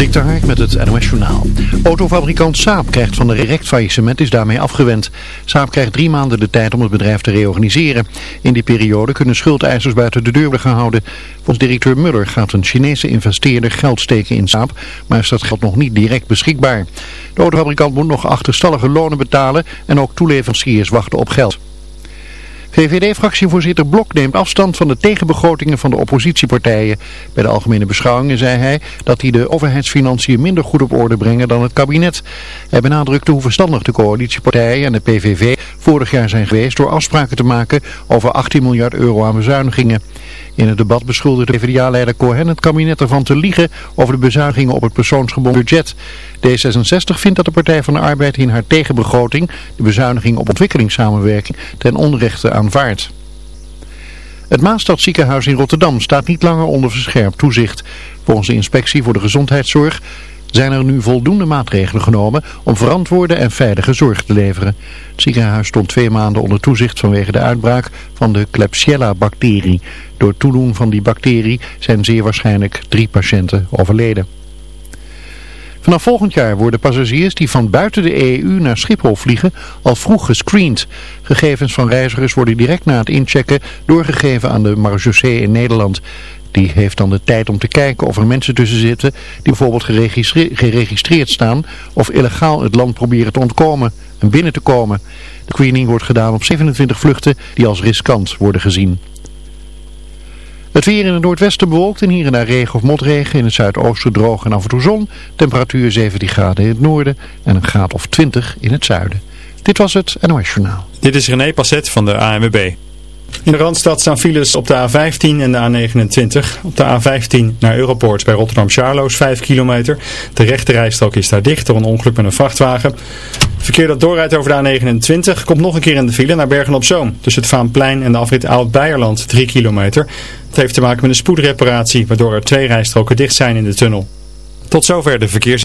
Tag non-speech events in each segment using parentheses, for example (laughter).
Dik Hark met het NOS Journaal. Autofabrikant Saab krijgt van de direct faillissement is daarmee afgewend. Saab krijgt drie maanden de tijd om het bedrijf te reorganiseren. In die periode kunnen schuldeisers buiten de deur worden gehouden. Volgens directeur Muller gaat een Chinese investeerder geld steken in Saab, maar is dat geld nog niet direct beschikbaar. De autofabrikant moet nog achterstallige lonen betalen en ook toeleveranciers wachten op geld. VVD-fractievoorzitter Blok neemt afstand van de tegenbegrotingen van de oppositiepartijen. Bij de algemene beschouwingen zei hij dat die de overheidsfinanciën minder goed op orde brengen dan het kabinet. Hij benadrukte hoe verstandig de coalitiepartijen en de PVV vorig jaar zijn geweest door afspraken te maken over 18 miljard euro aan bezuinigingen. In het debat beschuldigde PvdA-leider Cohen het kabinet ervan te liegen over de bezuinigingen op het persoonsgebonden budget. D66 vindt dat de Partij van de Arbeid in haar tegenbegroting de bezuiniging op ontwikkelingssamenwerking ten onrechte Het Maastadziekenhuis in Rotterdam staat niet langer onder verscherpt toezicht. Volgens de inspectie voor de gezondheidszorg zijn er nu voldoende maatregelen genomen om verantwoorde en veilige zorg te leveren. Het ziekenhuis stond twee maanden onder toezicht vanwege de uitbraak van de Klebsiella-bacterie. Door toedoen van die bacterie zijn zeer waarschijnlijk drie patiënten overleden. Vanaf volgend jaar worden passagiers die van buiten de EU naar Schiphol vliegen al vroeg gescreend. Gegevens van reizigers worden direct na het inchecken doorgegeven aan de marechaussee in Nederland. Die heeft dan de tijd om te kijken of er mensen tussen zitten die bijvoorbeeld geregistreerd staan of illegaal het land proberen te ontkomen en binnen te komen. De screening wordt gedaan op 27 vluchten die als riskant worden gezien. Het weer in het noordwesten bewolkt en hier en daar regen of motregen. In het zuidoosten droog en af en toe zon. Temperatuur 17 graden in het noorden en een graad of 20 in het zuiden. Dit was het NOS Journaal. Dit is René Passet van de ANWB. In de Randstad staan files op de A15 en de A29. Op de A15 naar Europoort bij Rotterdam-Charloes 5 kilometer. De rechte rijstrook is daar dicht door een ongeluk met een vrachtwagen. Verkeer dat doorrijdt over de A29 komt nog een keer in de file naar Bergen-op-Zoom. Tussen het Vaanplein en de afrit Oud-Beierland 3 kilometer. Het heeft te maken met een spoedreparatie waardoor er twee rijstroken dicht zijn in de tunnel. Tot zover de verkeers...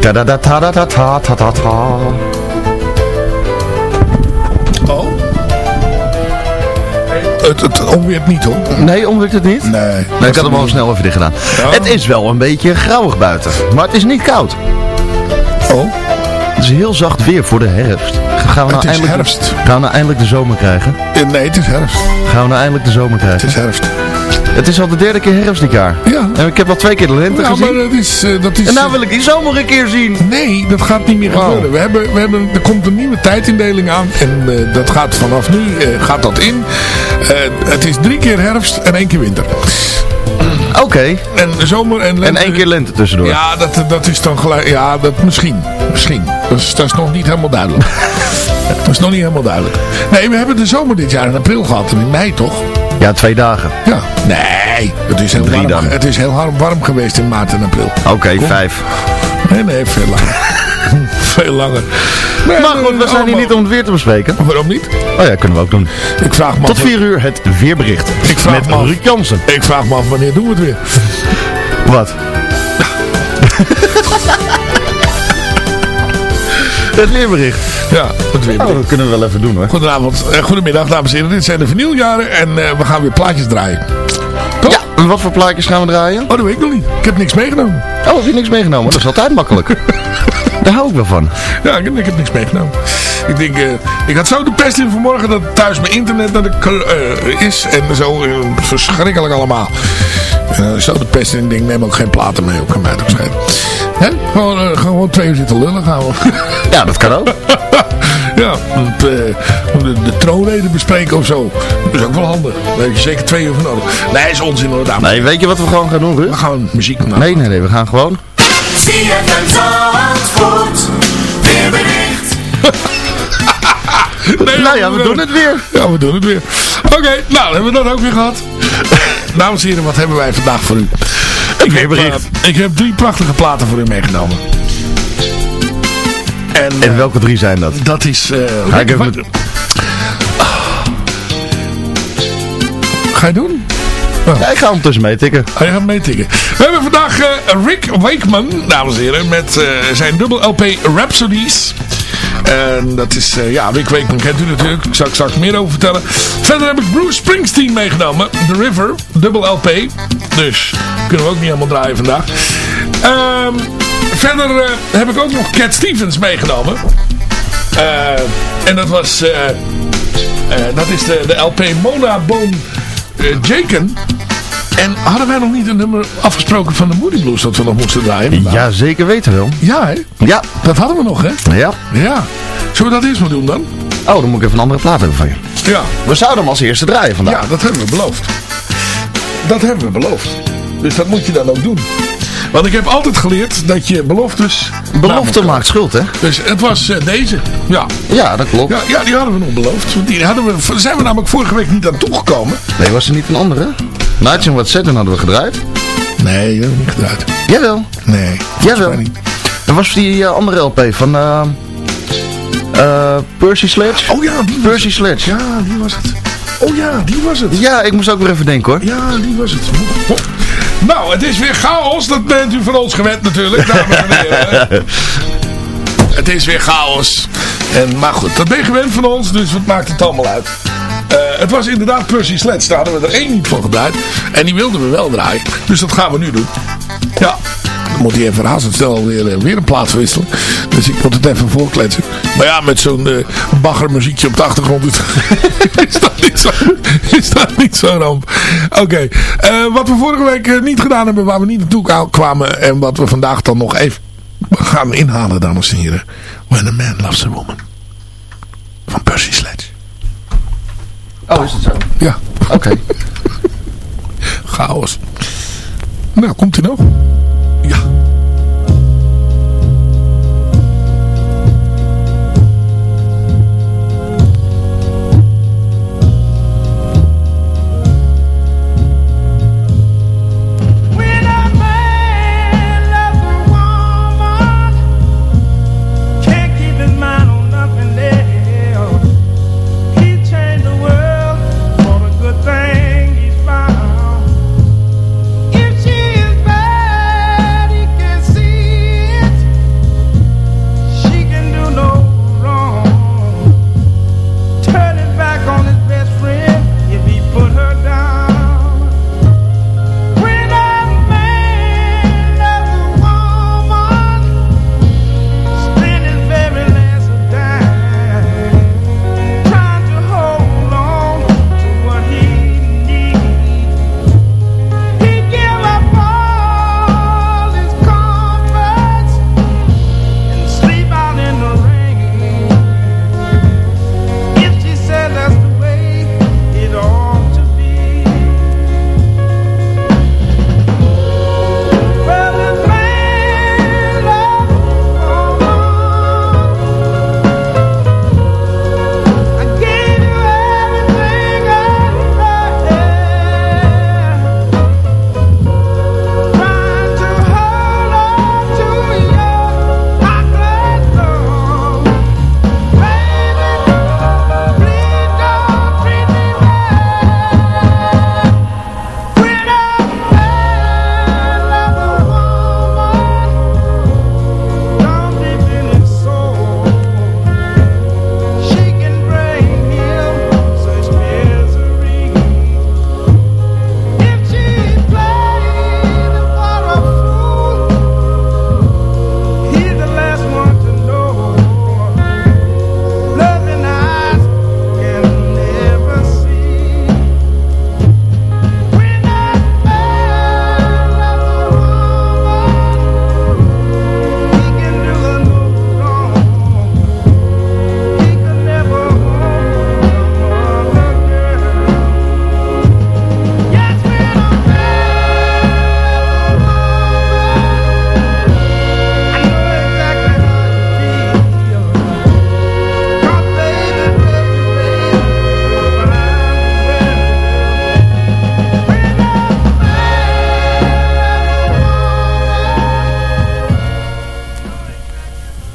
Ta da da ta da ta ta ta ta ta. Oh? Het, het omweert niet hoor. Nee, omwerkt het niet? Nee. Nee, ik had hem al snel even dicht gedaan. Het is wel een beetje grauwig buiten, maar het is niet koud. Oh? Het is heel zacht weer voor de herfst. Gaan we nou Het is eindelijk, herfst. Gaan we nou eindelijk de zomer krijgen? Eh, Nee, het is herfst. Gaan we nou eindelijk de zomer Het krijgen? is herfst. Het is al de derde keer herfst dit jaar. Ja. En ik heb al twee keer de lente maar gezien. dat is... eh, dat is En nou wil ik die zomer een keer zien. Nee, dat gaat niet meer Oh. gebeuren. We hebben, we hebben, er komt een nieuwe tijdindeling aan. En eh, dat gaat vanaf nu eh, gaat dat in. Het is drie keer herfst en één keer winter. Oké. En zomer en lente. En één keer lente tussendoor. Ja, dat, dat is dan gelijk. Ja, dat misschien. Misschien. Dat is, dat is nog niet helemaal duidelijk. (laughs) dat is nog niet helemaal duidelijk. Nee, we hebben de zomer dit jaar in april gehad. In mei toch? Ja, twee dagen. Ja. Nee, het is heel, Drie warm, dan. het is heel warm, warm geweest in maart en april. Oké, vijf. Nee, nee, veel langer. (laughs) veel langer. Nee, Maar goed, we zijn hier niet om het weer te bespreken. Waarom niet? Oh ja, kunnen we ook doen. Ik vraag me Tot vier uur het weerbericht. Ik vraag Met me Ruud Jansen. Ik vraag me af wanneer doen we het weer. Wat? (laughs) het weerbericht. Ja, het weerbericht. Oh, dat kunnen we wel even doen hoor. Goedenavond, eh, goedemiddag dames en heren. Dit zijn de vernieljaren en eh, we gaan weer plaatjes draaien. Toch? Ja, en wat voor plaatjes gaan we draaien? Oh, dat weet ik nog niet. Ik heb niks meegenomen. Oh, heb je niks meegenomen? Dat is altijd makkelijk. (laughs) Daar hou ik wel van. Ja, ik heb, ik heb niks meegenomen. Ik denk, eh, ik had zo de pest in vanmorgen dat thuis mijn internet naar de eh, is. En zo verschrikkelijk allemaal. Zo de pest in. Ik denk, neem ook geen platen mee. Ook kan mij toch schelen. Hè? Gewoon, eh, gewoon twee uur zitten lullen gaan we. (laughs) Ja, dat kan ook. (laughs) ja, het, eh, de, de troonrede bespreken of zo. Dat is ook wel handig. Daar heb je zeker twee uur voor nodig. Nee, is onzin hoor, dames. Nee, weet je wat we gewoon gaan doen, Ruud? We gaan muziek maken. Nee, nee, nee. We gaan gewoon... ZFM Zandvoort. Weerbericht. (laughs) Nee, Nou ja, we doen het weer. Ja, we doen het weer. Oké, nou, dan hebben we dat ook weer gehad. Dames en heren, wat hebben wij vandaag voor u? Ik heb, eh, ik heb drie prachtige platen voor u meegenomen. En, En eh, welke drie zijn dat? dat is... eh, Ga ik even- Ga je doen? Ja, ik ga ondertussen meetikken. Oh, je gaat meetikken. We hebben vandaag Rick Wakeman, dames en heren, met zijn dubbel LP Rhapsodies. En dat is, eh, ja, Rick Wakeman kent u natuurlijk. Ik zal straks meer over vertellen. Verder heb ik Bruce Springsteen meegenomen. The River, dubbel LP. Dus kunnen we ook niet helemaal draaien vandaag. Ehm, verder eh, heb ik ook nog Cat Stevens meegenomen. Eh, en dat was, dat is de, de LP Mona eh, Jaken. En hadden wij nog niet een nummer afgesproken van de Moody Blues dat we nog moesten draaien? vandaag? Ja, zeker weten wel. Ja, hè? Ja. Dat hadden we nog, hè? Ja. Ja. Zullen we dat eerst maar doen dan? Oh, dan moet ik even een andere plaat hebben van je. Ja. We zouden hem als eerste draaien vandaag. Ja, dat hebben we beloofd. Dat hebben we beloofd. Dus dat moet je dan ook doen. Want ik heb altijd geleerd dat je beloftes... Belofte maakt schuld, hè? Dus het was eh, deze. Ja. Ja, dat klopt. Ja, ja, die hadden we nog beloofd. Die hadden we, zijn we namelijk vorige week niet aan toegekomen. Nee, was er niet een andere? Nights in What Saturn hadden we gedraaid. Nee, dat hebben we niet gedraaid. Jawel. Nee. Jawel. Dat was die eh, andere LP van eh eh, Percy Sledge. Oh ja, die Percy Sledge. Ja, die was het. Oh ja, die was het. Ja, ik moest ook weer even denken hoor. Ja, die was het. Nou, het is weer chaos. Dat bent u van ons gewend natuurlijk, dames en heren. (laughs) Het is weer chaos. En, maar goed, dat ben je gewend van ons, dus wat maakt het allemaal uit? Eh, het was inderdaad Percy Sledge. Daar hadden we er één niet van gedraaid. En die wilden we wel draaien. Dus dat gaan we nu doen. Ja. Dan moet hij even razendsnel weer, eh, weer een plaats wisselen. Dus ik moet het even voorkletsen. Maar ja, met zo'n eh baggermuziekje op de achtergrond (laughs) is, dat niet zo, is dat niet zo ramp. Oké, wat we vorige week niet gedaan hebben, waar we niet naartoe kwa- kwamen. En wat we vandaag dan nog even gaan inhalen, dames en heren. When a man loves a woman. Van Percy Sledge. Oh, is het zo? Ja, Oké. (laughs) chaos. Nou, komt hij nog?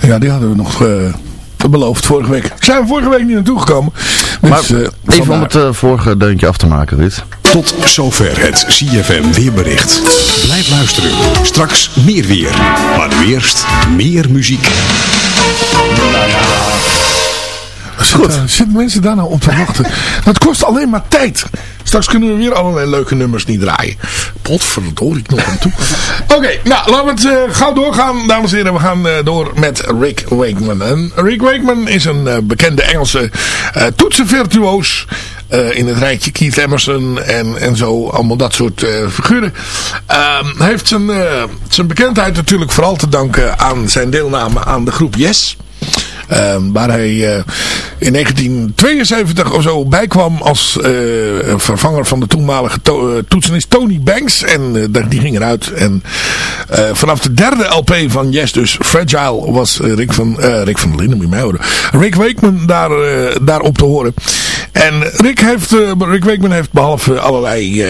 Ja, die hadden we nog eh, beloofd vorige week. Zijn we vorige week niet naartoe gekomen. Dus, Maar eh, even om het eh, vorige deuntje af te maken, Ruud. Tot zover het CFM weerbericht. Blijf luisteren. Straks meer weer. Maar nu eerst meer muziek. Goed. zitten mensen daar nou op te wachten? (laughs) Dat kost alleen maar tijd. Straks kunnen we weer allerlei leuke nummers niet draaien. Potverdorie, ik nog aan toe. (laughs) Oké, nou, laten we het eh, gauw doorgaan, dames en heren. We gaan eh, door met Rick Wakeman. En Rick Wakeman is een eh, bekende Engelse toetsenvirtuoos. in het rijtje Keith Emerson en, en zo, allemaal dat soort figuren. Ehm, hij heeft zijn, zijn bekendheid natuurlijk vooral te danken aan zijn deelname aan de groep Yes. Ehm, waar hij eh, in 1972 of zo bijkwam als eh, vervanger van de toenmalige to eh, toetsenist Tony Banks. En die ging eruit. En vanaf de derde LP van Yes, dus Fragile, was Rick van, Rick van Linden, moet je mij horen. Rick Wakeman daar, daarop te horen. En Rick, heeft, Rick Wakeman heeft behalve allerlei...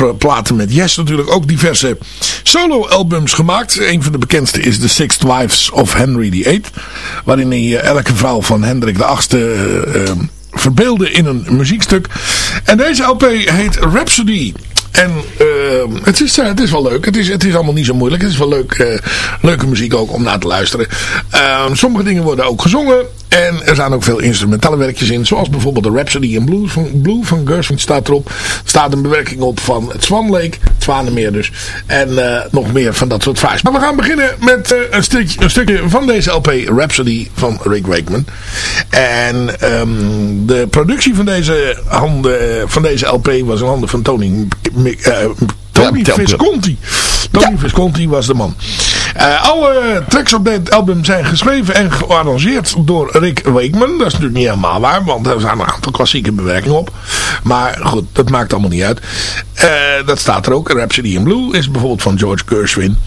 eh, platen met Yes natuurlijk ook diverse solo-albums gemaakt. Een van de bekendste is The Sixth Wives of Henry VIII. Waarin hij eh, elke vrouw van Hendrik VIII uh, uh, verbeelde in een muziekstuk. En deze LP heet Rhapsody. En uh, het, is, uh, het is wel leuk. Het is, het is allemaal niet zo moeilijk. Het is wel leuk, uh, leuke muziek ook om naar te luisteren. Uh, sommige dingen worden ook gezongen. En er zijn ook veel instrumentale werkjes in. Zoals bijvoorbeeld de Rhapsody in Blue van, Blue van Gershwin staat erop. Er staat een bewerking op van het Swan Lake. Het Zwanenmeer dus. En uh, nog meer van dat soort fraais. Maar we gaan beginnen met uh, een, stukje, een stukje van deze LP Rhapsody van Rick Wakeman. En um, de productie van deze, handen, van deze LP was in handen van Tony, Tony Visconti. Tony ja. Visconti was de man. Uh, alle tracks op dit album zijn geschreven en gearrangeerd door Rick Wakeman. Dat is natuurlijk niet helemaal waar, want er zijn een aantal klassieke bewerkingen op. Maar goed, dat maakt allemaal niet uit. Uh, dat staat er ook. Rhapsody in Blue is bijvoorbeeld van George Gershwin.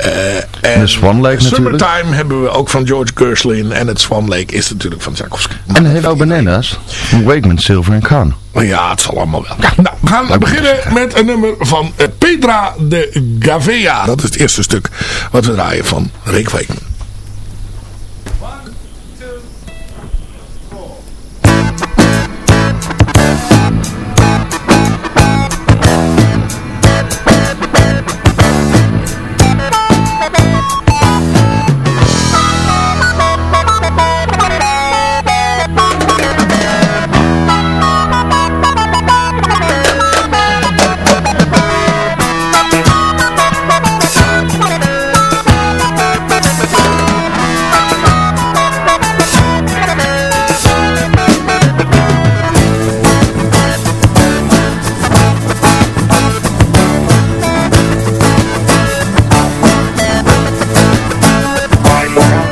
Uh, en de Swan Lake Summertime natuurlijk. hebben we ook van George Gershwin. En het Swan Lake is natuurlijk van Tchaikovsky. En Hello Bananas van Wakeman, Silver en Khan. Ja, het zal allemaal wel. Ja. Nou, we gaan beginnen met een nummer van Pedra de Gavea. Dat is het eerste stuk wat we draaien van Rick Wakeman.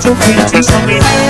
sing the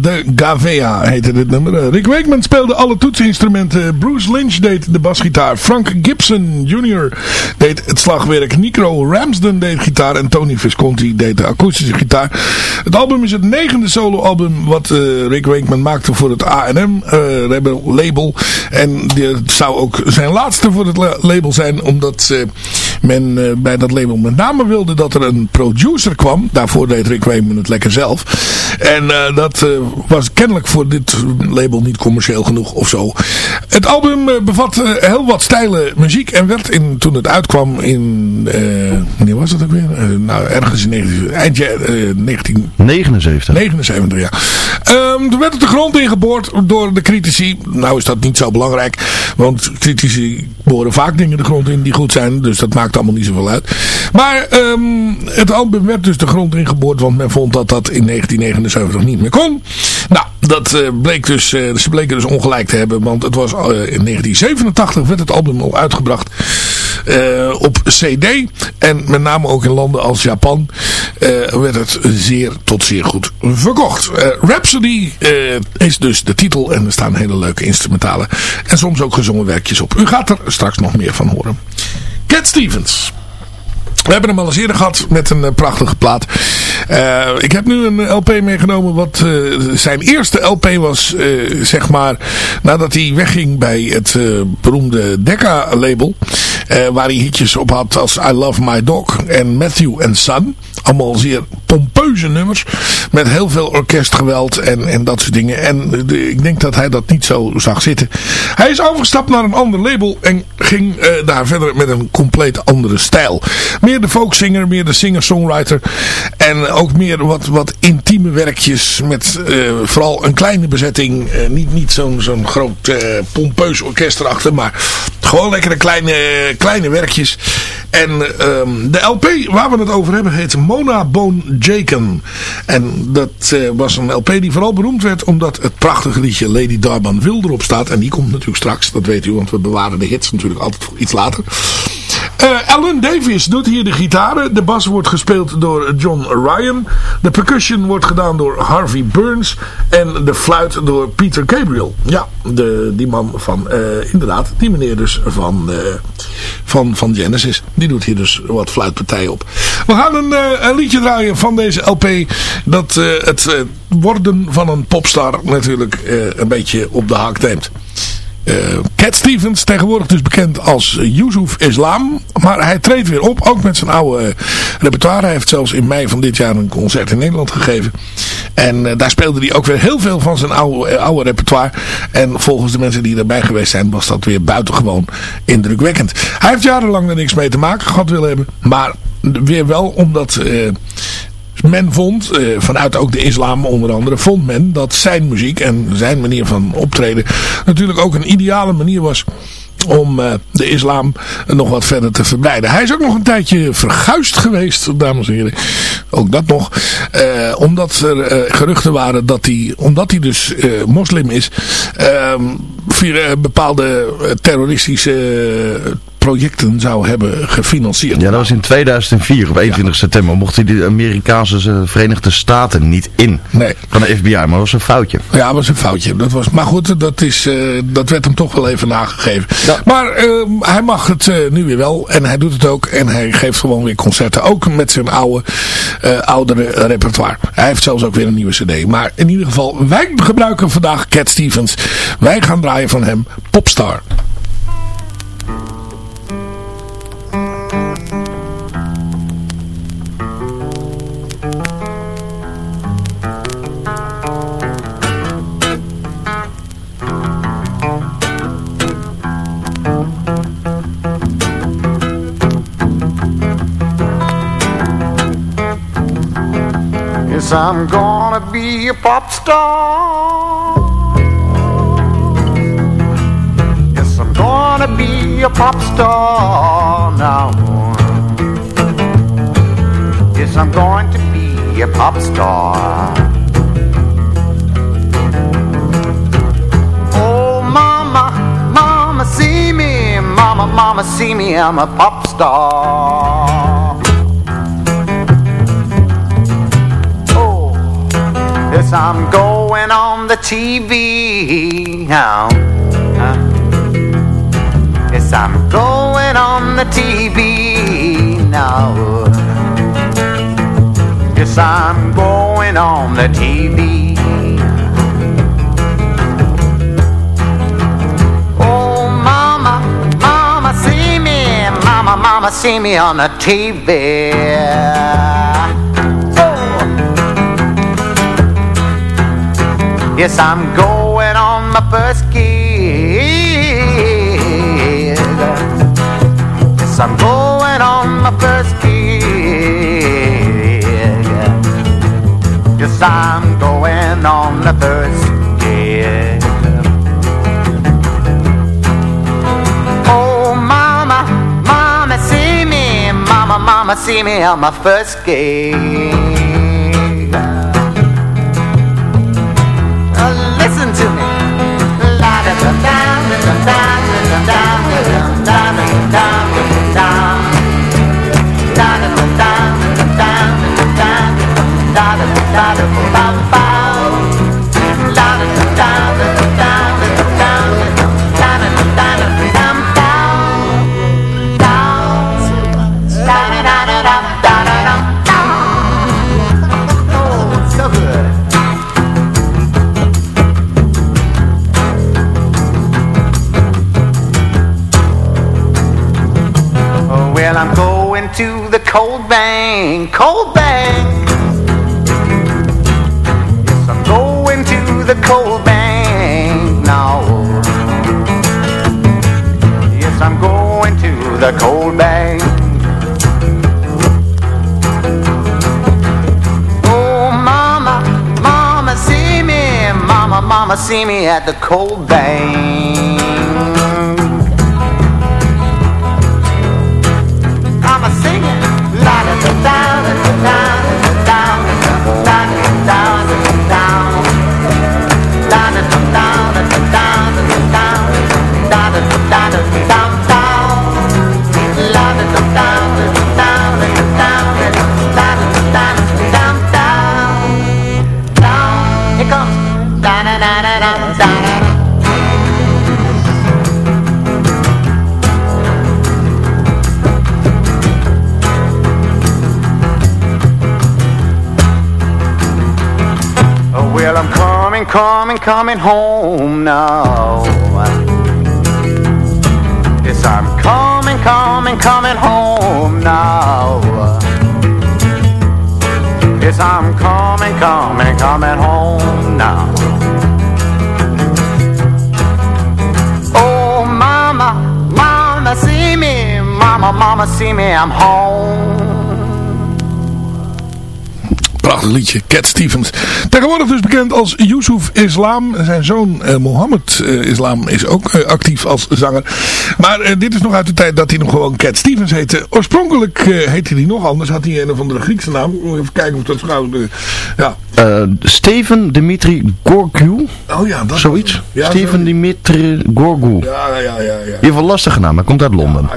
De Gavea heette dit nummer. Eh, Rick Wakeman speelde alle toetsinstrumenten. Bruce Lynch deed de basgitaar. Frank Gibson Jr. deed het slagwerk. Nico Ramsden deed gitaar. En Tony Visconti deed de akoestische gitaar. Het album is het negende soloalbum wat eh, Rick Wakeman maakte voor het A&M label. En dit zou ook zijn laatste voor het la- label zijn. Omdat eh, men eh, bij dat label met name wilde dat er een producer kwam. Daarvoor deed Rick Wakeman het lekker zelf. En eh, dat eh, was kennelijk voor dit label niet commercieel genoeg of zo. Het album eh, bevat eh, heel wat stijle muziek. En werd in, toen het uitkwam in... eh wanneer was dat ook weer? Nou, ergens in 19, eind jaar, eh, 1979. 79. ja. Ehm, toen werd het de grond ingeboord door de critici. Nou is dat niet zo belangrijk. Want critici boren vaak dingen de grond in die goed zijn. Dus dat maakt allemaal niet zoveel uit. Maar ehm, het album werd dus de grond ingeboord. Want men vond dat dat in 1979 niet meer kon. Nou, dat eh, bleek dus, eh, ze bleken dus ongelijk te hebben. Want het was eh, in 1987 werd het album al uitgebracht op CD. En met name ook in landen als Japan werd het zeer tot zeer goed verkocht. Rhapsody is dus de titel en er staan hele leuke instrumentale en soms ook gezongen werkjes op. U gaat er straks nog meer van horen. Cat Stevens. We hebben hem al eens eerder gehad met een eh, prachtige plaat. Eh, ik heb nu een LP meegenomen wat eh, zijn eerste LP was, zeg maar, nadat hij wegging bij het beroemde Decca label. waar hij hitjes op had als I Love My Dog en Matthew and Son. Allemaal zeer pompeuze nummers. Met heel veel orkestgeweld en, en dat soort dingen. En ik denk dat hij dat niet zo zag zitten. Hij is overgestapt naar een ander label en ging daar verder met een compleet andere stijl. De folkzinger, meer de singer-songwriter. En ook meer wat, wat intieme werkjes met eh, vooral een kleine bezetting. Eh, niet niet zo'n zo'n groot eh, pompeus orkest erachter, maar gewoon lekkere kleine, kleine werkjes. En ehm, de LP waar we het over hebben heet Mona Bone Jaken. En dat was een LP die vooral beroemd werd omdat het prachtige liedje Lady Darban Wil erop staat. En die komt natuurlijk straks, dat weet u, want we bewaren de hits natuurlijk altijd voor iets later. Eh, Alan Davis doet hier de gitaren. De bas wordt gespeeld door John Ryan. De percussion wordt gedaan door Harvey Burns. En de fluit door Peter Gabriel. Ja, de, die man van, eh, inderdaad, die meneer dus van, eh, van, van Genesis. Die doet hier dus wat fluitpartijen op. We gaan een, liedje draaien van deze LP. Dat het worden van een popstar natuurlijk een beetje op de haak neemt. Eh, Cat Stevens, tegenwoordig dus bekend als Yusuf Islam. Maar hij treedt weer op, ook met zijn oude eh, repertoire. Hij heeft zelfs in mei van dit jaar een concert in Nederland gegeven. En eh, daar speelde hij ook weer heel veel van zijn oude, oude repertoire. En volgens de mensen die erbij geweest zijn, was dat weer buitengewoon indrukwekkend. Hij heeft jarenlang er niks mee te maken gehad willen hebben. Maar weer wel omdat... men vond, eh, vanuit ook de islam onder andere, vond men dat zijn muziek en zijn manier van optreden natuurlijk ook een ideale manier was om eh, de islam nog wat verder te verbreiden. Hij is ook nog een tijdje verguisd geweest, dames en heren. Ook dat nog. Eh, omdat er eh, geruchten waren dat hij, omdat hij dus eh, moslim is, ehm, via bepaalde eh, terroristische projecten zou hebben gefinancierd. Ja, dat was in 2004 op 21 september. Mochten die de Amerikaanse eh, Verenigde Staten niet in. Nee. Van de FBI, maar dat was een foutje. Ja, dat was een foutje. Dat was, maar goed, dat, is, eh, dat werd hem toch wel even nagegeven. Maar eh, hij mag het eh, nu weer wel. En hij doet het ook. En hij geeft gewoon weer concerten. Ook met zijn oude, oudere repertoire. Hij heeft zelfs ook weer een nieuwe cd. Maar in ieder geval, wij gebruiken vandaag Cat Stevens. Wij gaan draaien van hem Popstar. Cause I'm gonna be a pop star. Yes, I'm gonna be a pop star now. Yes, I'm going to be a pop star. Oh, mama, mama, see me. Mama, mama, see me. I'm a pop star. Yes, I'm going on the TV now. Yes, I'm going on the TV now. Yes, I'm going on the TV. Oh, mama, mama, see me, mama, mama, see me on the TV. Yes, I'm going on my first gig. Yes, I'm going on my first gig. Yes, I'm going on the first gig. Oh, mama, mama, see me, mama, mama, see me on my first gig. Da da da da bank, cold bank. Yes, I'm going to the cold bank now. Yes, I'm going to the cold bank. Oh, mama, mama, see me, mama, mama, see me at the cold bank. Coming, home now. Yes, I'm coming, coming, coming home now. Yes, I'm coming, coming, coming home now. Oh, mama, mama, see me, mama, mama, see me, I'm home. Prachtig liedje, Cat Stevens. Tegenwoordig dus bekend als Yusuf Islam. Zijn zoon eh, Mohammed eh, Islam is ook eh, actief als zanger. Maar dit is nog uit de tijd dat hij nog gewoon Cat Stevens heette. Oorspronkelijk heette hij nog anders. Had hij een of andere Griekse naam. Even kijken of dat gauw... ja. Steven Dimitri Gorgu. Oh ja, dat Zoiets. Ja, Steven zo- Dimitri Gorgu. Ja, ja, ja, ja. In ieder lastige naam. Hij komt uit Londen.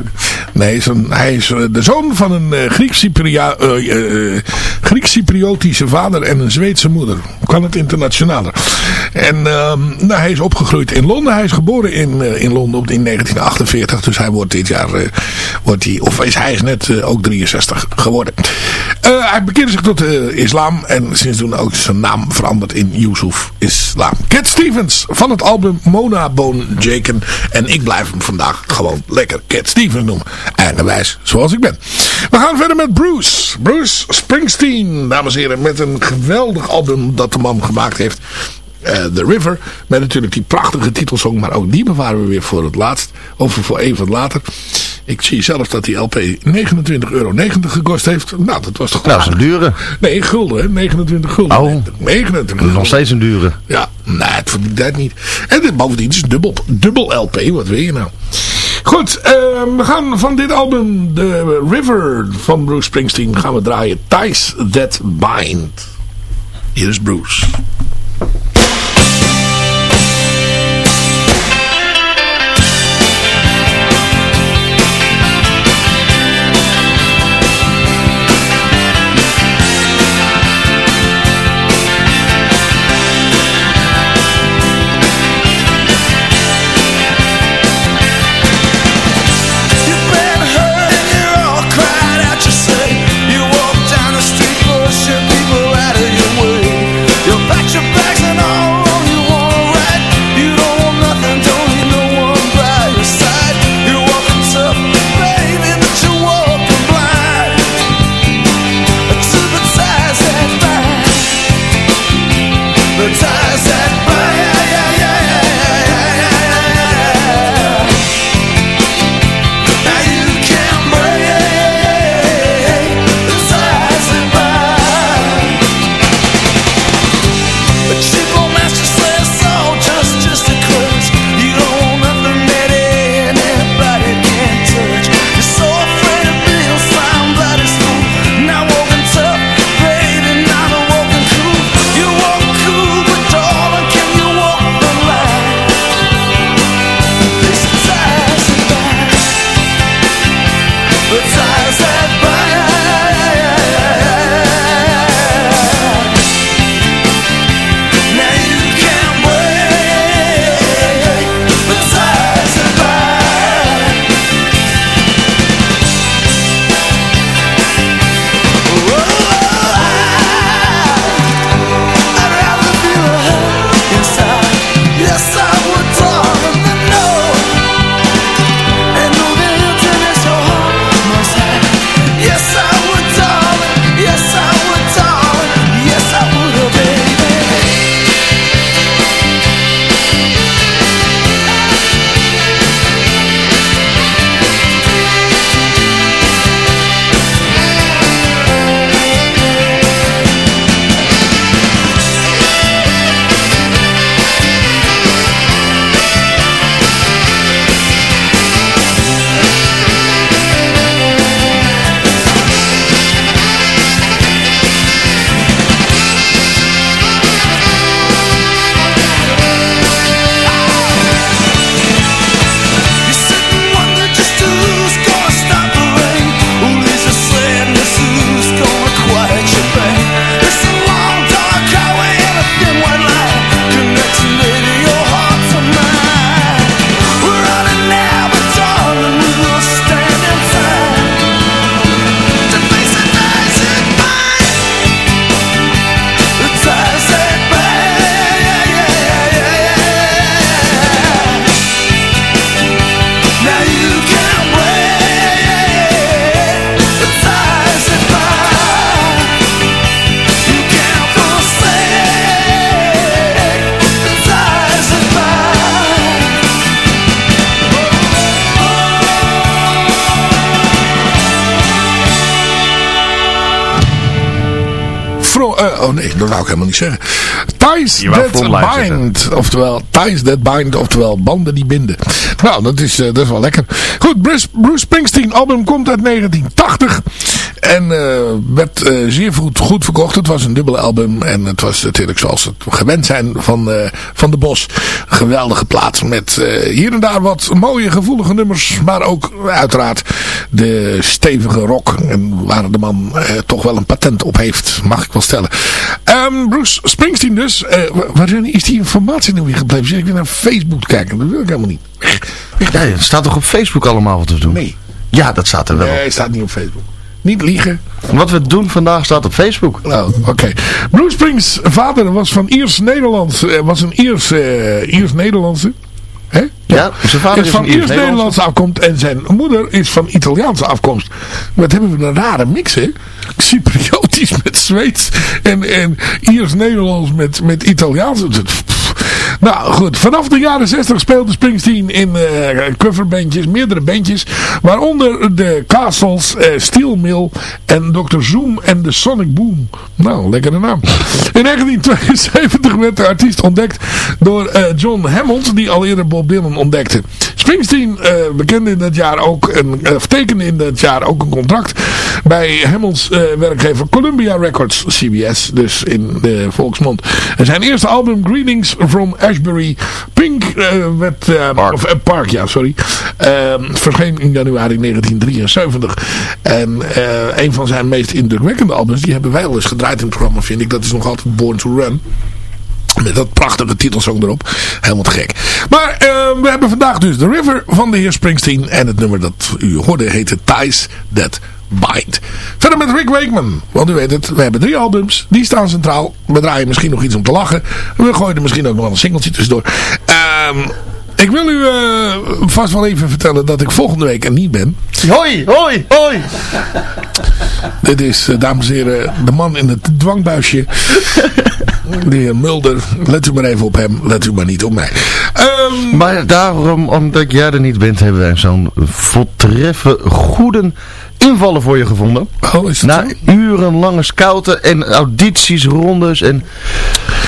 Nee, hij is eh, de zoon van een Grieks-Cypria- eh, eh, Grieks-Cypriotische vader en een Zweedse moeder. Kan het internationaler. En ehm, nou, hij is opgegroeid in Londen. Hij is geboren in, eh, in Londen op, in 1948. Dus hij wordt dit jaar, eh, wordt hij, of is, hij is net eh, ook 63 geworden. Hij bekeerde zich tot de islam en sindsdien ook zijn naam veranderd in Yusuf Islam. Cat Stevens van het album Mona Bone Jaken. En ik blijf hem vandaag gewoon lekker Cat Stevens noemen. Eigenwijs zoals ik ben. We gaan verder met Bruce. Bruce Springsteen, dames en heren. Met een geweldig album dat de man gemaakt heeft. eh, The River. Met natuurlijk die prachtige titelsong. Maar ook die bewaren we weer voor het laatst. Of voor even later. Ik zie zelfs dat die LP 29,90 euro gekost heeft. Nou, dat was toch Nou, dat is een dure. Nee, gulden, hè? 29 gulden. Oh. 29 Nog steeds een dure. Ja, nee, het verdient dat niet. En dit- bovendien is dubbel, dubbel LP, wat wil je nou? Goed, ehm, we gaan van dit album, The River van Bruce Springsteen, gaan we draaien Ties That Bind. Hier is Bruce. Ik zeggen. Ties that bind. Oftewel, ties that bind. Oftewel, banden die binden. Nou, dat is, eh, dat is wel lekker. Goed, Bruce, Bruce Springsteen album komt uit 1980. En eh, werd eh, zeer goed, goed verkocht. Het was een dubbele album. En het was natuurlijk zoals het gewend zijn van, eh, van de Bos. Geweldige plaats met hier en daar wat mooie gevoelige nummers. Maar ook uiteraard de stevige rock. En waar de man toch wel een patent op heeft. Mag ik wel stellen. Ehm, Bruce Springsteen dus. eh, wa- waar is die informatie nou weer gebleven? Zit ik weer naar Facebook kijken? Dat wil ik helemaal niet. Ja, het staat toch op Facebook allemaal wat te doen? Nee. Ja, dat staat er wel Nee, staat niet op Facebook. Niet liegen. Wat we doen vandaag staat op Facebook. Nou, oké. Bruce Springs vader was van Iers-Nederlands. eh, was een Iers, eh, Iers-Nederlandse. Hè? Ja, zijn vader is is van. Iers-Nederlandse afkomst. En zijn moeder is van Italiaanse afkomst. Wat hebben we een rare mix, hè? Cypriotisch met Zweeds. En, en Iers-Nederlands met, met Italiaans. Nou goed, vanaf de jaren 60 speelde Springsteen in eh, coverbandjes, meerdere bandjes. Waaronder de Castles, eh, Steel Mill en Dr. Zoom en de Sonic Boom. Nou, lekkere naam. In 1972 werd de artiest ontdekt door eh, John Hammond, die al eerder Bob Dylan ontdekte. Springsteen bekende in dat jaar ook, een, tekende in dat jaar ook een contract bij Hammonds werkgever Columbia Records, CBS, dus in de volksmond. Zijn eerste album Greetings from Ashbury Pink eh, werd, eh, of eh, Park, ja, sorry, eh, verscheen in januari 1973. En een van zijn meest indrukwekkende albums, die hebben wij al eens gedraaid in het programma, vind ik. Dat is nog altijd Born to Run. Met dat prachtige titelsong erop. Helemaal te gek. Maar eh, we hebben vandaag dus The River van de heer Springsteen. En het nummer dat u hoorde heette Ties That Bind. Verder met Rick Wakeman. Want u weet het, we hebben drie albums. Die staan centraal. We draaien misschien nog iets om te lachen. We gooien er misschien ook nog wel een singeltje tussendoor. Ehm ik wil u eh, vast wel even vertellen dat ik volgende week er niet ben. Hoi, hoi, hoi. Dit is, eh, dames en heren, de man in het dwangbuisje. (laughs) De heer Mulder. Let u maar even op hem. Let u maar niet op mij. Ehm, Maar daarom, omdat jij er niet bent, hebben wij zo'n voltreffen goede invallen voor je gevonden. Oh, is dat Na urenlange scouten en audities, rondes en...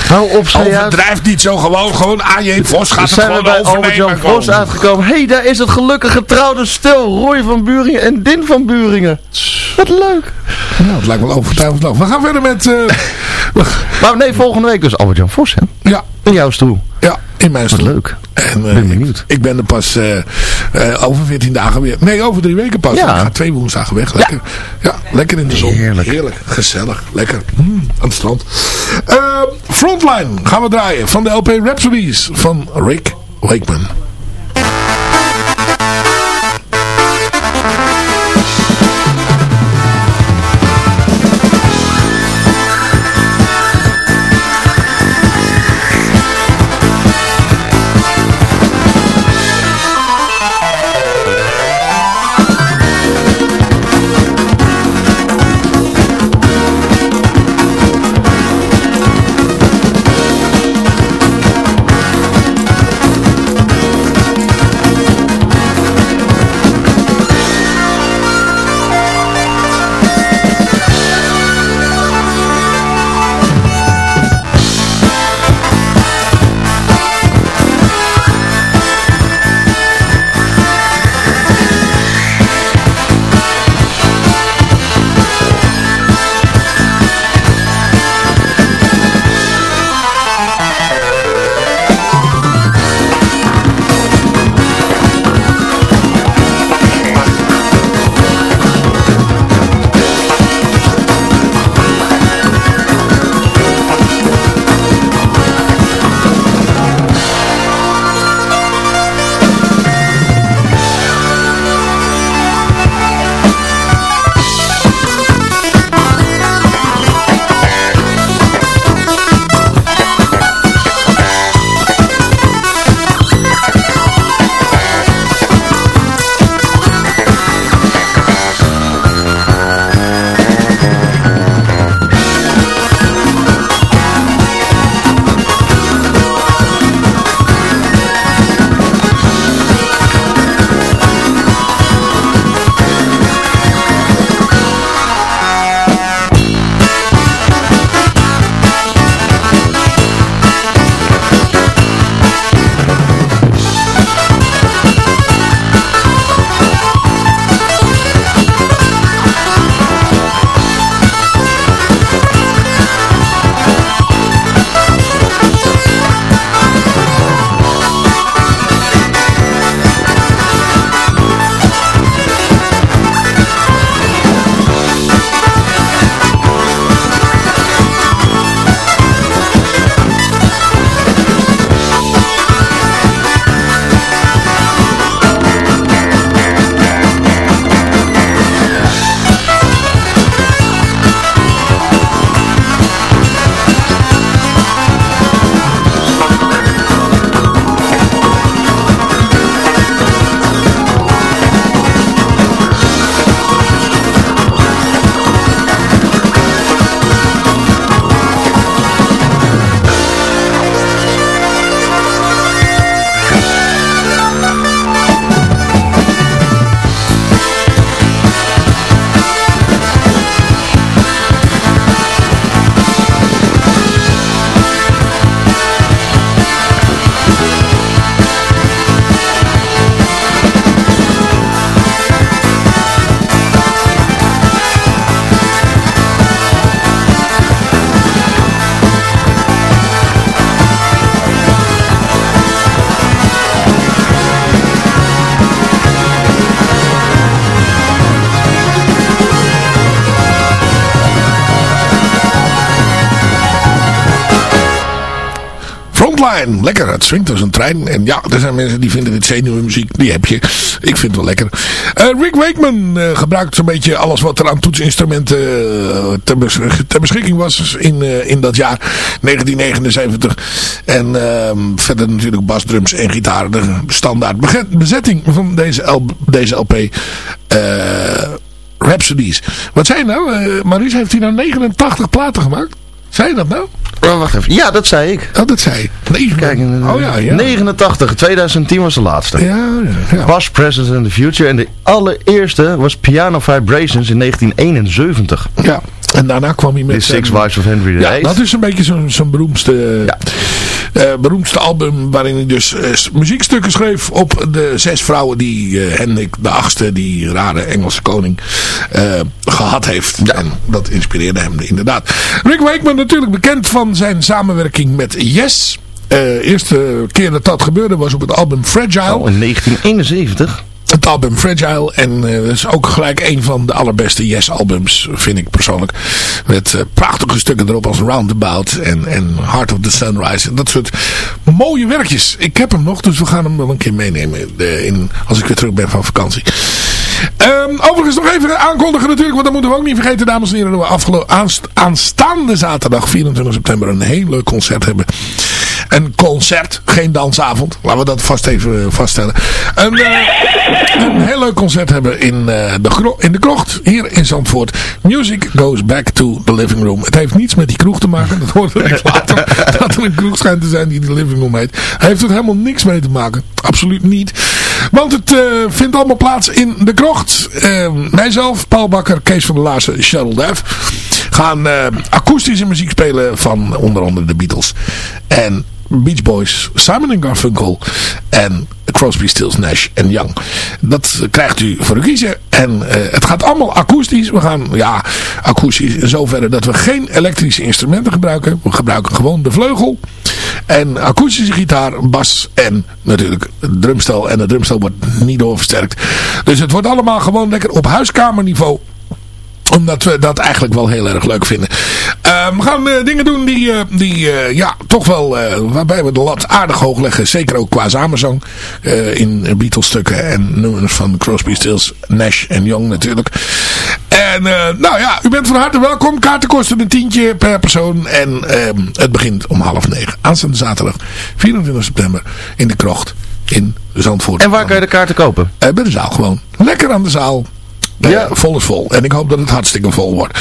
Hou op. Overdrijf niet zo gewoon. Gewoon AJ Vos gaat zijn we gewoon bij overnemen. Albert-Jan Vos gewoon. uitgekomen. Hé, hey, daar is het gelukkig getrouwde stel. Roy van Buringen en Din van Buringen. Wat leuk. Nou, het lijkt wel overtuigend. We gaan verder met... eh, (laughs) Maar nee, volgende week dus Albert-Jan Vos, hè? ja, In jouw stoel. ja, in mijn Wat stoel. leuk. En, eh, Ben benieuwd. Ik, ik ben er pas eh, eh, over 14 dagen weer. Nee, over drie weken pas. Ja. Ik ga twee woensdagen weg. Lekker. Ja, lekker in de zon. Heerlijk. Gezellig. Lekker. Mm, aan het strand. Frontline gaan we draaien van de LP Rhapsodies van Rick Wakeman. Frontline. Lekker, het swingt als een trein. En ja, er zijn mensen die vinden dit zenuwenmuziek. Die heb je. Ik vind het wel lekker. Eh, Rick Wakeman eh, gebruikt zo'n beetje alles wat er aan toetsinstrumenten uh, ter, bes ter, beschikking was in, in dat jaar 1979. En ehm, verder natuurlijk basdrums en gitaar. De standaard bezetting van deze, deze LP. Rhapsodies. Wat zijn nou? Maurice heeft hij nou 89 platen gemaakt? Zei je dat nou? Oh, wacht even. Ja, dat zei ik. Oh, dat zei ik. Kijk, oh, ja, ja. 89, 2010 was de laatste. Ja, ja. Past, Present and the Future. En de allereerste was Piano Vibrations in 1971. Ja. En daarna kwam hij met... The Six Wives of Henry VIII. Ja, dat is een beetje zo'n zo beroemdste, ja. Uh, beroemdste album waarin hij dus uh, muziekstukken schreef op de zes vrouwen die uh, Hendrik de Achtste, die rare Engelse koning, gehad heeft. Ja. En dat inspireerde hem inderdaad. Rick Wakeman natuurlijk bekend van zijn samenwerking met Yes. De eerste keer dat dat gebeurde was op het album Fragile. Oh, in 1971 het album Fragile. En uh, dat is ook gelijk een van de allerbeste Yes albums, vind ik persoonlijk. Met uh, prachtige stukken erop als Roundabout en, en Heart of the Sunrise. En dat soort mooie werkjes. Ik heb hem nog, dus we gaan hem wel een keer meenemen uh, in, als ik weer terug ben van vakantie. Um, overigens nog even aankondigen natuurlijk, want dat moeten we ook niet vergeten dames en heren. Dat we aanst aanstaande zaterdag 24 september een heel leuk concert hebben. Een concert, geen dansavond. Laten we dat vast even vaststellen. Een, uh, een heel leuk concert hebben in, uh, de, in de krocht, hier in Zandvoort. Music goes back to the living room. Het heeft niets met die kroeg te maken. Dat hoort er later. (laughs) dat er een kroeg schijnt te zijn die de living room heet. Hij heeft er helemaal niks mee te maken. Absoluut niet. Want het uh, vindt allemaal plaats in de krocht. mijzelf, Paul Bakker, Kees van der Laarsen, Cheryl Duif gaan akoestische muziek spelen van onder andere de Beatles. En Beach Boys, Simon Garfunkel en Crosby, Stills, Nash en Young. Dat krijgt u voor u kiezen. En uh, het gaat allemaal akoestisch. We gaan, ja, akoestisch in zoverre dat we geen elektrische instrumenten gebruiken. We gebruiken gewoon de vleugel. En akoestische gitaar, bas en natuurlijk drumstel. En de drumstel wordt niet doorversterkt. Dus het wordt allemaal gewoon lekker op huiskamerniveau omdat we dat eigenlijk wel heel erg leuk vinden. Uh, we gaan uh, dingen doen die, uh, die ja, toch wel, waarbij we de lat aardig hoog leggen. Zeker ook qua samenzang. in Beatles stukken en nummers van Crosby, Stills, Nash en Young natuurlijk. En nou ja, u bent van harte welkom. Kaarten kosten een tientje per persoon. En ehm, het begint om half negen. Aanstaande zaterdag 24 september in de krocht in Zandvoort. En waar kan je de kaarten kopen? bij de zaal gewoon. Lekker aan de zaal. Ja. vol is vol. En ik hoop dat het hartstikke vol wordt.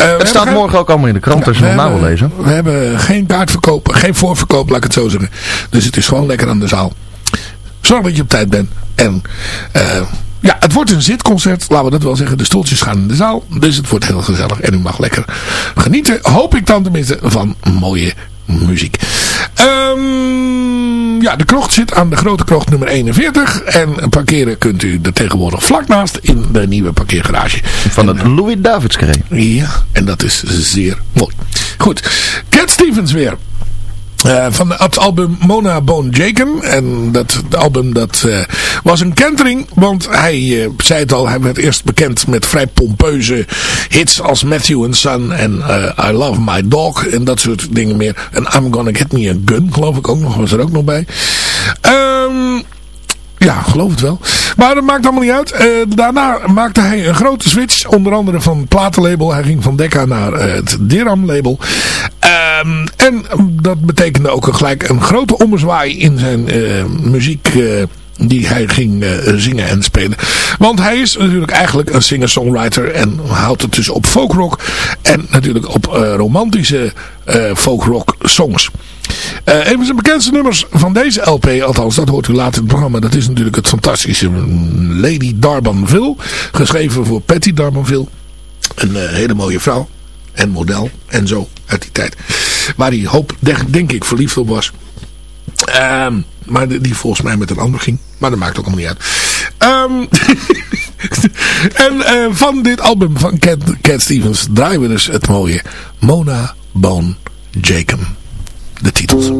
Uh, het staat morgen ook allemaal in de krant, als je het nou wil lezen. We hebben geen kaartverkoop, geen voorverkoop, laat ik het zo zeggen. Dus het is gewoon lekker aan de zaal. Zorg dat je op tijd bent. En uh, ja, het wordt een zitconcert, laten we dat wel zeggen. De stoeltjes gaan in de zaal, dus het wordt heel gezellig. En u mag lekker genieten, hoop ik dan tenminste, van mooie muziek. Um, ja, de krocht zit aan de grote krocht nummer 41. En parkeren kunt u er tegenwoordig vlak naast in de nieuwe parkeergarage. Van het Louis Davids Ja, en dat is zeer mooi. Goed, Cat Stevens weer. Uh, van het album Mona Bone Jaken. En dat album dat uh, was een kentering. Want hij uh, zei het al. Hij werd eerst bekend met vrij pompeuze hits als Matthew and Son. En I Love My Dog. En dat soort dingen meer. En I'm Gonna Get Me a Gun geloof ik ook nog. Was er ook nog bij. Um, ja, geloof het wel. Maar dat maakt allemaal niet uit. Uh, daarna maakte hij een grote switch. Onder andere van platenlabel. Hij ging van Decca naar uh, het Diram label. Um, en dat betekende ook gelijk een grote ommezwaai in zijn uh, muziek die hij ging uh, zingen en spelen. Want hij is natuurlijk eigenlijk een singer-songwriter en houdt het dus op folkrock en natuurlijk op uh, romantische uh, folkrock songs. Uh, een van zijn bekendste nummers van deze LP, althans dat hoort u later in het programma, dat is natuurlijk het fantastische Lady Darbanville, geschreven voor Patty Darbanville. Een hele mooie vrouw en model en zo uit die tijd. Waar hij hoop, denk ik, verliefd op was. Um, maar die volgens mij met een ander ging. Maar dat maakt ook allemaal niet uit. Um, (laughs) en uh, van dit album van Cat, Cat Stevens draaien we dus het mooie Mona Bone Jacob. De titels.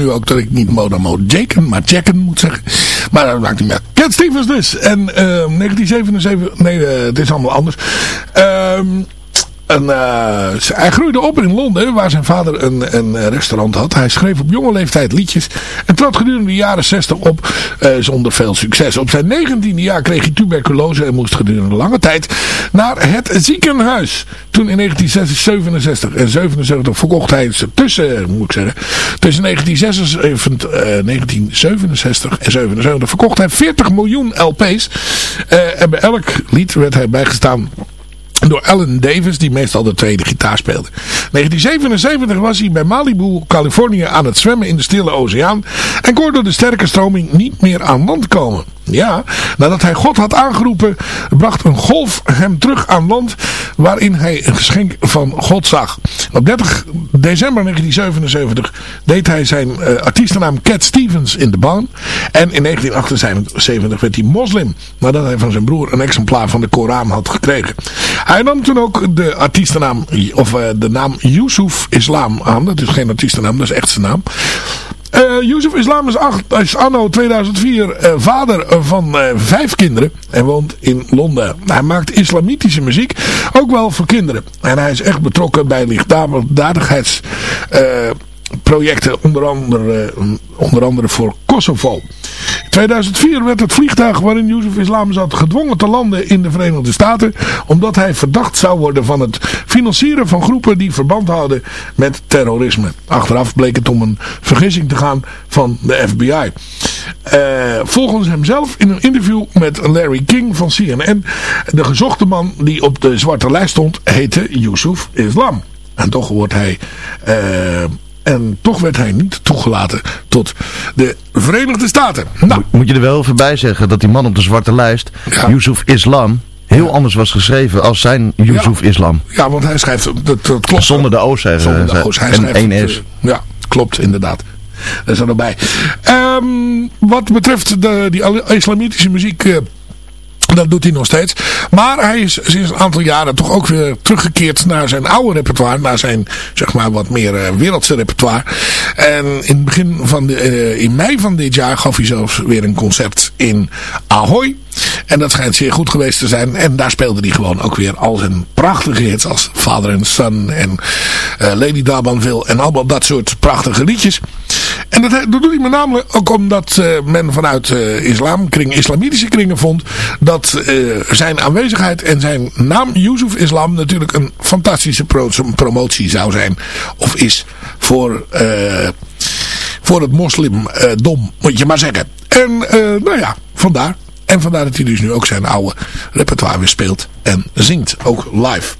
Nu ook dat ik niet Modamo Jacken, maar Jacken moet zeggen. Maar dat maakt niet meer. Cat Stevens dus. En eh 1977, nee, eh, het is allemaal anders. Ehm en, eh, hij groeide op in Londen, waar zijn vader een, een restaurant had. Hij schreef op jonge leeftijd liedjes en trad gedurende de jaren 60 op eh, zonder veel succes. Op zijn negentiende jaar kreeg hij tuberculose en moest gedurende lange tijd naar het ziekenhuis. Toen in 1967 en 77 verkocht hij tussen, moet ik zeggen, tussen 1976, eh, 1967 en 77 verkocht hij 40 miljoen LP's. En bij elk lied werd hij bijgestaan door Alan Davis, die meestal de tweede gitaar speelde. 1977 was hij bij Malibu, Californië aan het zwemmen in de stille oceaan en kon door de sterke stroming niet meer aan land komen. Ja, nadat hij God had aangeroepen, bracht een golf hem terug aan land waarin hij een geschenk van God zag. Op 30 december 1977 deed hij zijn eh, artiestennaam Cat Stevens in de baan. En in 1978 werd hij moslim, nadat hij van zijn broer een exemplaar van de Koran had gekregen. Hij nam toen ook de artiestennaam, of eh, de naam Yusuf Islam aan. Dat is geen artiestennaam, dat is echt zijn naam. Eh Yusuf Islam is, anno 2004 eh, vader van eh, vijf kinderen en woont in Londen. Hij maakt islamitische muziek, ook wel voor kinderen. En hij is echt betrokken bij liefdadigheids eh, projecten, onder andere, onder andere voor Kosovo. In 2004 werd het vliegtuig waarin Yusuf Islam zat gedwongen te landen in de Verenigde Staten, omdat hij verdacht zou worden van het financieren van groepen die verband houden met terrorisme. Achteraf bleek het om een vergissing te gaan van de FBI. Eh, volgens hemzelf in een interview met Larry King van CNN, de gezochte man die op de zwarte lijst stond, heette Yusuf Islam. En toch wordt hij... eh, en toch werd hij niet toegelaten tot de Verenigde Staten. Nou, Moet je er wel even bij zeggen dat die man op de zwarte lijst, Yusuf Islam, heel anders was geschreven als zijn Yusuf Islam. ja, want hij schrijft... Dat, dat klopt. Zonder de O zeggen. Zonder de O's. Hij en één het, S. eh, Ja, klopt inderdaad. Dat is er bij. Ehm, wat betreft de, die islamitische muziek... dat doet hij nog steeds. Maar hij is sinds een aantal jaren toch ook weer teruggekeerd naar zijn oude repertoire. Naar zijn, zeg maar, wat meer eh, wereldse repertoire. En in het begin van de, eh, in mei van dit jaar gaf hij zelfs weer een concert in Ahoy. En dat schijnt zeer goed geweest te zijn. En daar speelde hij gewoon ook weer al zijn prachtige hits als Father and Son en eh, Lady Dabanville en allemaal dat soort prachtige liedjes. En dat, dat doet hij met name ook omdat eh, men vanuit eh, islamkring, islamitische kringen vond dat eh, zijn aanwezigheid en zijn naam Yusuf Islam natuurlijk een fantastische pro promotie zou zijn. Of is voor, voor het moslimdom, moet je maar zeggen. En nou ja, vandaar. En vandaar dat hij dus nu ook zijn oude repertoire weer speelt en zingt, ook live.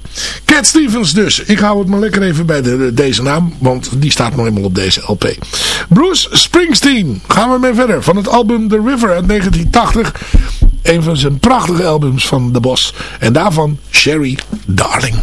Cat Stevens dus. Ik hou het maar lekker even bij de, de- deze naam, want die staat nog eenmaal op deze LP. Bruce Springsteen, gaan we mee verder. Van het album The River uit 1980. Een van zijn prachtige albums van The Boss. En daarvan Sherry Darling.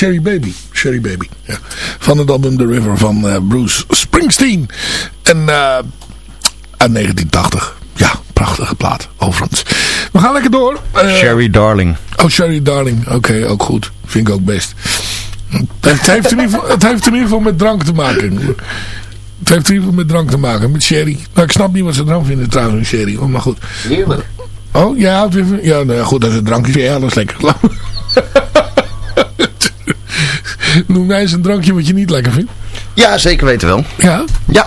Sherry Baby. Sherry Baby. Ja. Van het album The River van eh, Bruce Springsteen. En eh, uit 1980. Ja, prachtige plaat, overigens. We gaan lekker door. Eh, Sherry Darling. Oh, Sherry Darling. Oké, ook goed. Vind ik ook best. Het heeft, in ieder geval, het heeft in ieder geval met drank te maken. Het heeft in ieder geval met drank te maken. Met sherry. Nou, ik snap niet wat ze drank vinden trouwens met sherry. Oh, maar goed. Heerlijk. Oh, ja. Ja, nou ja, goed. Als het drank is, ja, dat is lekker. Noem mij eens een drankje wat je niet lekker vindt. Ja, zeker weten wel. Ja? Ja.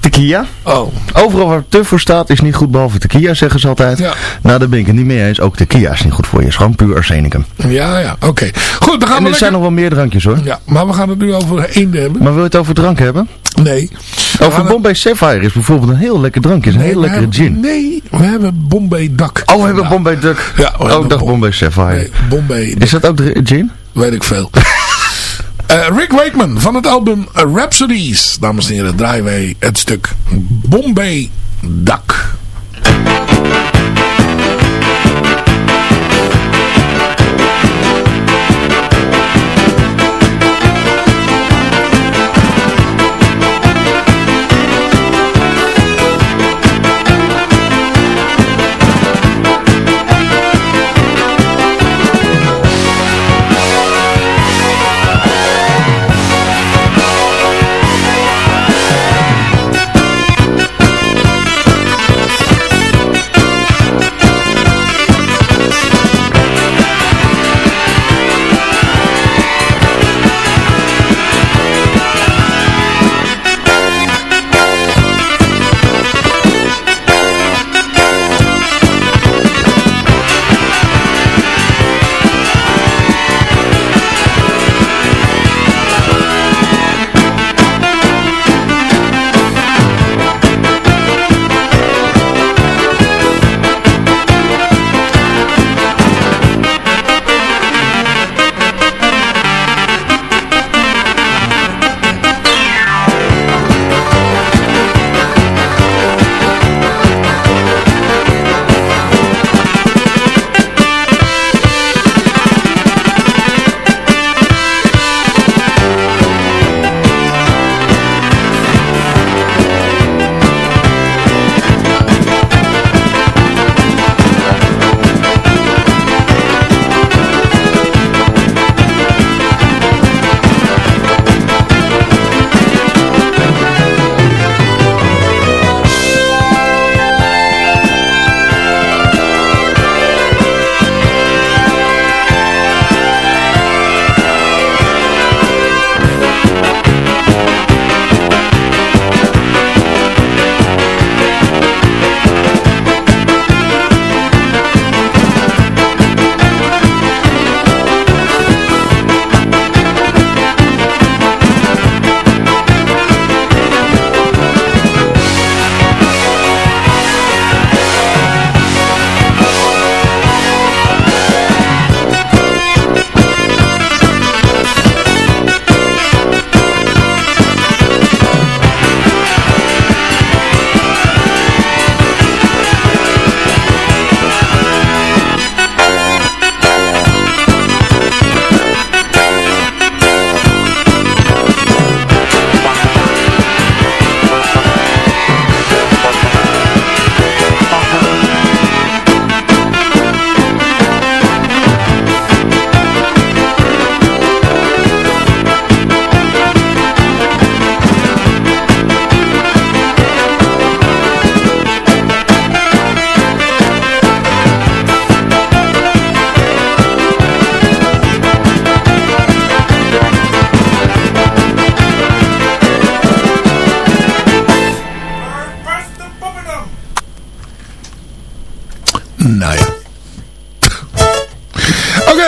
Tequila. Oh. Overal waar te voor staat is niet goed, behalve tequila, zeggen ze altijd. Ja. Nou, daar ben ik het niet mee eens. Ook tequila is niet goed voor je. Het is gewoon puur arsenicum. Ja, ja. Oké. Goed, dan gaan En we er zijn nog wel meer drankjes hoor. Ja, maar we gaan het nu over eenden hebben. Maar wil je het over drank hebben? Nee. Over Bombay Sapphire is bijvoorbeeld een heel lekker drankje. Is een heel lekkere hebben- gin. Nee, we hebben Bombay Dak. Oh, we hebben Bombay Duck. Ja, we oh, hebben ik dacht Bom- Bombay Sapphire. Nee, Bombay Is dat ook de gin? Weet ik veel. Eh, Rick Wakeman van het album Rhapsodies. Dames en heren, draaien wij het stuk Bombay Dak.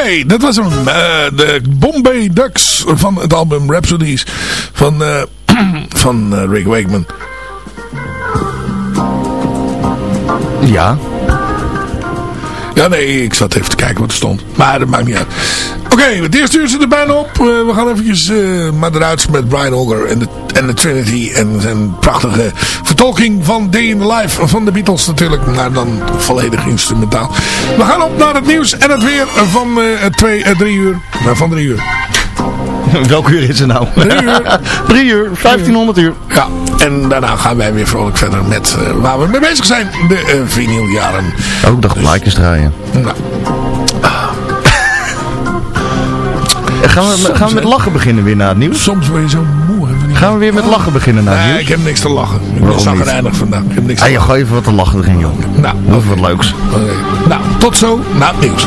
Oké, dat was hem. Eh, de Bombay Ducks van het album Rhapsodies van, eh, (clears throat) van eh, Rick Wakeman. Ja. Ja, nee, ik zat even te kijken wat er stond. Maar dat maakt niet uit. Oké, het eerste uur zit er bijna op. Eh, we gaan eventjes eh, maar eruit met Brian Auger en de, en de Trinity. En zijn prachtige vertolking van Day in the Life van de Beatles natuurlijk. Maar dan volledig instrumentaal. We gaan op naar het nieuws en het weer van eh, twee, drie uur. Nou, van drie uur. (laughs) Welk uur is het nou? Drie uur. (laughs) Drie uur, 1500 uur. Ja, en daarna gaan wij weer vrolijk verder met waar we mee bezig zijn. De vinyljaren. Ook dag plaatjes draaien. Nou, Gaan we, gaan we met lachen beginnen weer na het nieuws? soms word je zo moe. hè, Gaan we weer met lachen beginnen na het Nee, nieuws? ik heb niks te lachen. Ik ben zagrijnig vandaag. Ik heb niks te Ah, je gooi even wat te lachen erin, joh. Nou, Dat is wat leuks. Nou, tot zo na het nieuws.